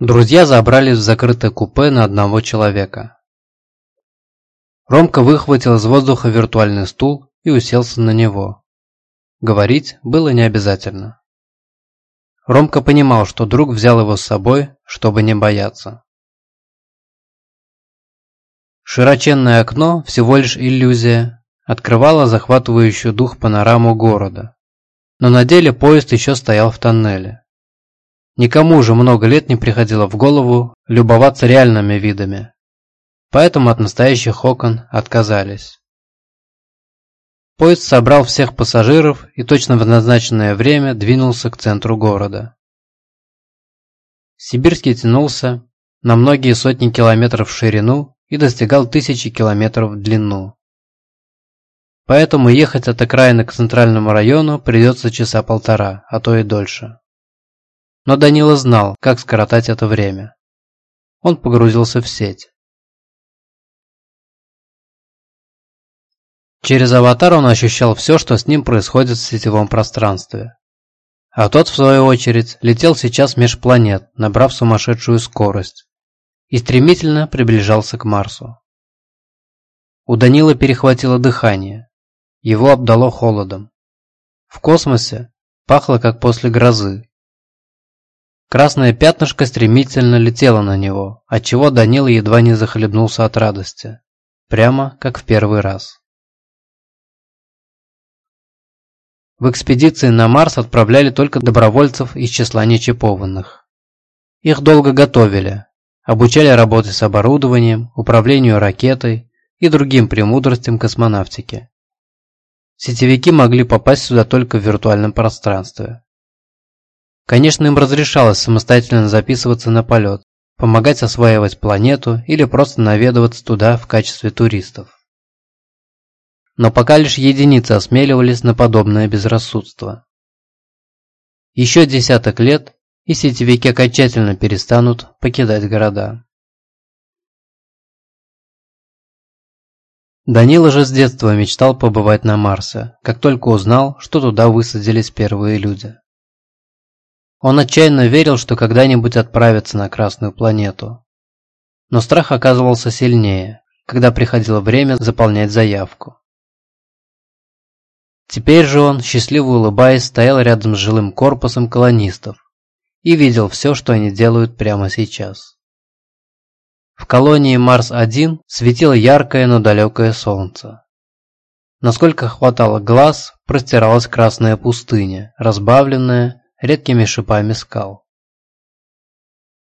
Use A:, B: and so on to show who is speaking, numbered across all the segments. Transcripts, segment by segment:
A: Друзья забрались в закрытое купе на одного человека. Ромка выхватил из воздуха виртуальный стул и уселся на него. Говорить было не обязательно. Ромка понимал, что друг взял его с собой, чтобы не бояться. Широченное окно, всего лишь иллюзия, открывало захватывающую дух панораму города. Но на деле поезд еще стоял в тоннеле. Никому уже много лет не приходило в голову любоваться реальными видами, поэтому от настоящих окон отказались. Поезд собрал всех пассажиров и точно в назначенное время двинулся к центру города. Сибирский тянулся на многие сотни километров в ширину и достигал тысячи километров в длину. Поэтому ехать от окраины к центральному району придется часа полтора, а то и дольше. Но Данила знал, как скоротать это время. Он погрузился в сеть. Через аватар он ощущал все, что с ним происходит в сетевом пространстве. А тот, в свою очередь, летел сейчас меж планет, набрав сумасшедшую скорость, и стремительно приближался к Марсу. У Данила перехватило дыхание. Его обдало холодом. В космосе пахло, как после грозы. Красное пятнышко стремительно летело на него, отчего Данила едва не захлебнулся от радости. Прямо как в первый раз. В экспедиции на Марс отправляли только добровольцев из числа нечипованных. Их долго готовили, обучали работе с оборудованием, управлению ракетой и другим премудростям космонавтики. Сетевики могли попасть сюда только в виртуальном пространстве. Конечно, им разрешалось самостоятельно записываться на полет, помогать осваивать планету или просто наведываться туда в качестве туристов но пока лишь единицы осмеливались на подобное безрассудство. Еще десяток лет, и сетевики окончательно перестанут покидать города. Данила же с детства мечтал побывать на Марсе, как только узнал, что туда высадились первые люди. Он отчаянно верил, что когда-нибудь отправится на Красную планету. Но страх оказывался сильнее, когда приходило время заполнять заявку. Теперь же он, счастливо улыбаясь, стоял рядом с жилым корпусом колонистов и видел все, что они делают прямо сейчас. В колонии Марс-1 светило яркое, но далекое солнце. Насколько хватало глаз, простиралась красная пустыня, разбавленная редкими шипами скал.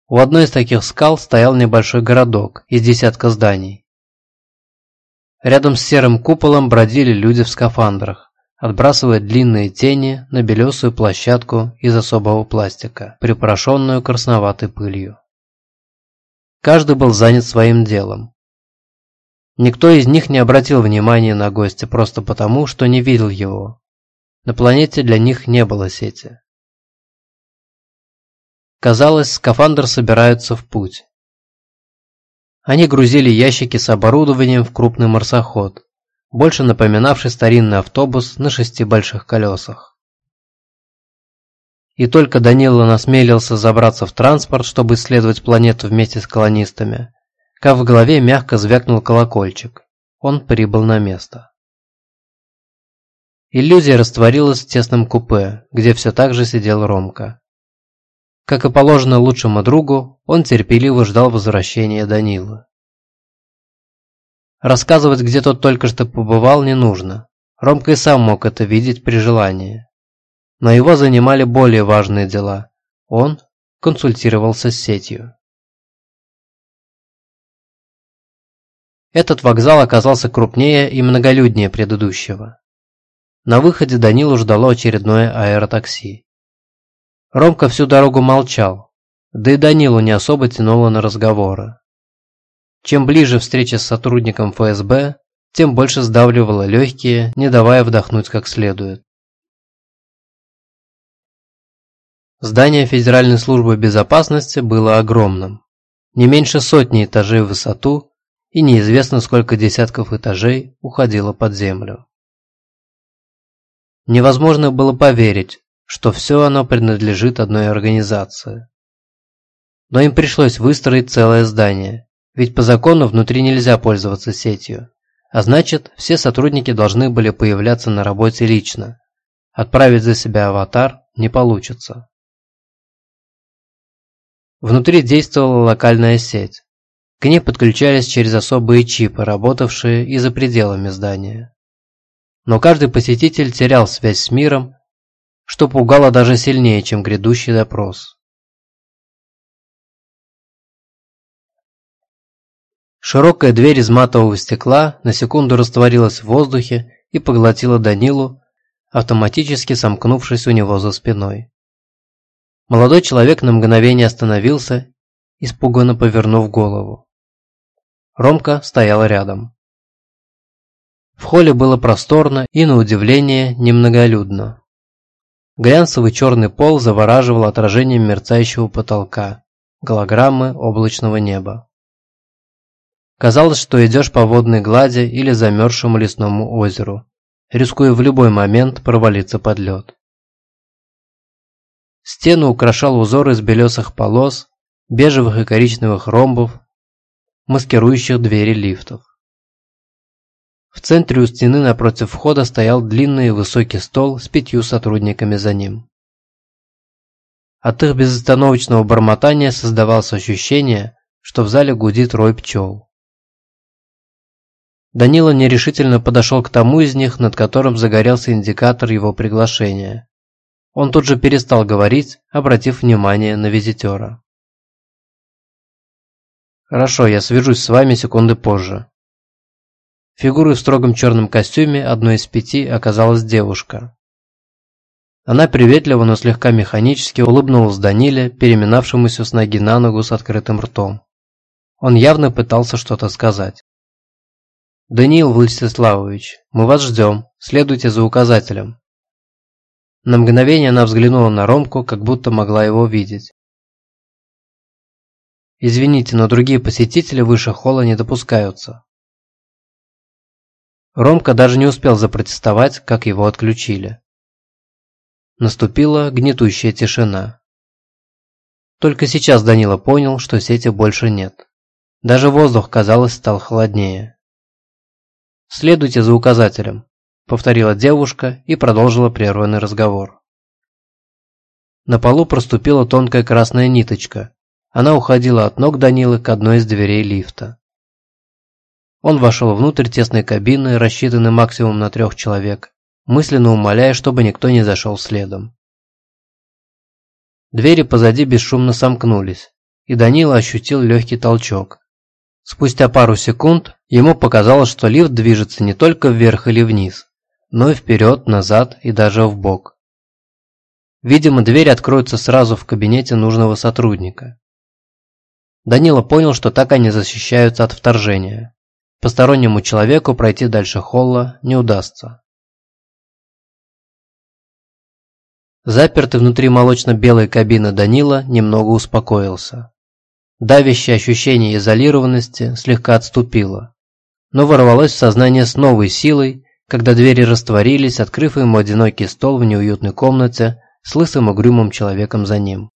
A: У одной из таких скал стоял небольшой городок из десятка зданий. Рядом с серым куполом бродили люди в скафандрах отбрасывая длинные тени на белесую площадку из особого пластика, припорошенную красноватой пылью. Каждый был занят своим делом. Никто из них не обратил внимания на гостя просто потому, что не видел его. На планете для них не было сети. Казалось, скафандр собираются в путь. Они грузили ящики с оборудованием в крупный марсоход, больше напоминавший старинный автобус на шести больших колесах. И только Данила насмелился забраться в транспорт, чтобы исследовать планету вместе с колонистами, как в голове мягко звякнул колокольчик. Он прибыл на место. Иллюзия растворилась в тесном купе, где все так же сидел Ромка. Как и положено лучшему другу, он терпеливо ждал возвращения Данилы. Рассказывать, где тот только что побывал, не нужно. Ромка и сам мог это видеть при желании. Но его занимали более важные дела. Он консультировался с сетью. Этот вокзал оказался крупнее и многолюднее предыдущего. На выходе Данилу ждало очередное аэротакси. Ромка всю дорогу молчал, да и Данилу не особо тянуло на разговоры. Чем ближе встреча с сотрудником ФСБ, тем больше сдавливало легкие, не давая вдохнуть как следует. Здание Федеральной службы безопасности было огромным. Не меньше сотни этажей в высоту и неизвестно сколько десятков этажей уходило под землю. Невозможно было поверить, что все оно принадлежит одной организации. Но им пришлось выстроить целое здание, ведь по закону внутри нельзя пользоваться сетью. А значит, все сотрудники должны были появляться на работе лично. Отправить за себя аватар не получится. Внутри действовала локальная сеть. К ней подключались через особые чипы, работавшие и за пределами здания. Но каждый посетитель терял связь с миром, что пугало даже сильнее, чем грядущий допрос. Широкая дверь из матового стекла на секунду растворилась в воздухе и поглотила Данилу, автоматически сомкнувшись у него за спиной. Молодой человек на мгновение остановился, испуганно повернув голову. Ромка стоял рядом. В холле было просторно и, на удивление, немноголюдно. Глянцевый черный пол завораживал отражением мерцающего потолка, голограммы облачного неба. Казалось, что идешь по водной глади или замерзшему лесному озеру, рискуя в любой момент провалиться под лед. Стену украшал узор из белесых полос, бежевых и коричневых ромбов, маскирующих двери лифтов. В центре у стены напротив входа стоял длинный и высокий стол с пятью сотрудниками за ним. От их безостановочного бормотания создавалось ощущение, что в зале гудит рой пчел. Данила нерешительно подошел к тому из них, над которым загорелся индикатор его приглашения. Он тут же перестал говорить, обратив внимание на визитера. «Хорошо, я свяжусь с вами секунды позже». Фигурой в строгом черном костюме одной из пяти оказалась девушка. Она приветливо, но слегка механически улыбнулась Даниле, переминавшемуся с ноги на ногу с открытым ртом. Он явно пытался что-то сказать. «Даниил Владиславович, мы вас ждем. Следуйте за указателем». На мгновение она взглянула на Ромку, как будто могла его видеть. «Извините, но другие посетители выше холла не допускаются». Ромка даже не успел запротестовать, как его отключили. Наступила гнетущая тишина. Только сейчас Данила понял, что сети больше нет. Даже воздух, казалось, стал холоднее. «Следуйте за указателем», – повторила девушка и продолжила прерванный разговор. На полу проступила тонкая красная ниточка. Она уходила от ног Данилы к одной из дверей лифта. Он вошел внутрь тесной кабины, рассчитанной максимум на трех человек, мысленно умоляя, чтобы никто не зашел следом. Двери позади бесшумно сомкнулись, и Данила ощутил легкий толчок. Спустя пару секунд ему показалось, что лифт движется не только вверх или вниз, но и вперед, назад и даже в бок. Видимо, дверь откроется сразу в кабинете нужного сотрудника. Данила понял, что так они защищаются от вторжения. Постороннему человеку пройти дальше холла не удастся. Запертый внутри молочно-белой кабины Данила немного успокоился. Давящее ощущение изолированности слегка отступило, но ворвалось в сознание с новой силой, когда двери растворились, открыв ему одинокий стол в неуютной комнате с лысым угрюмым человеком за ним.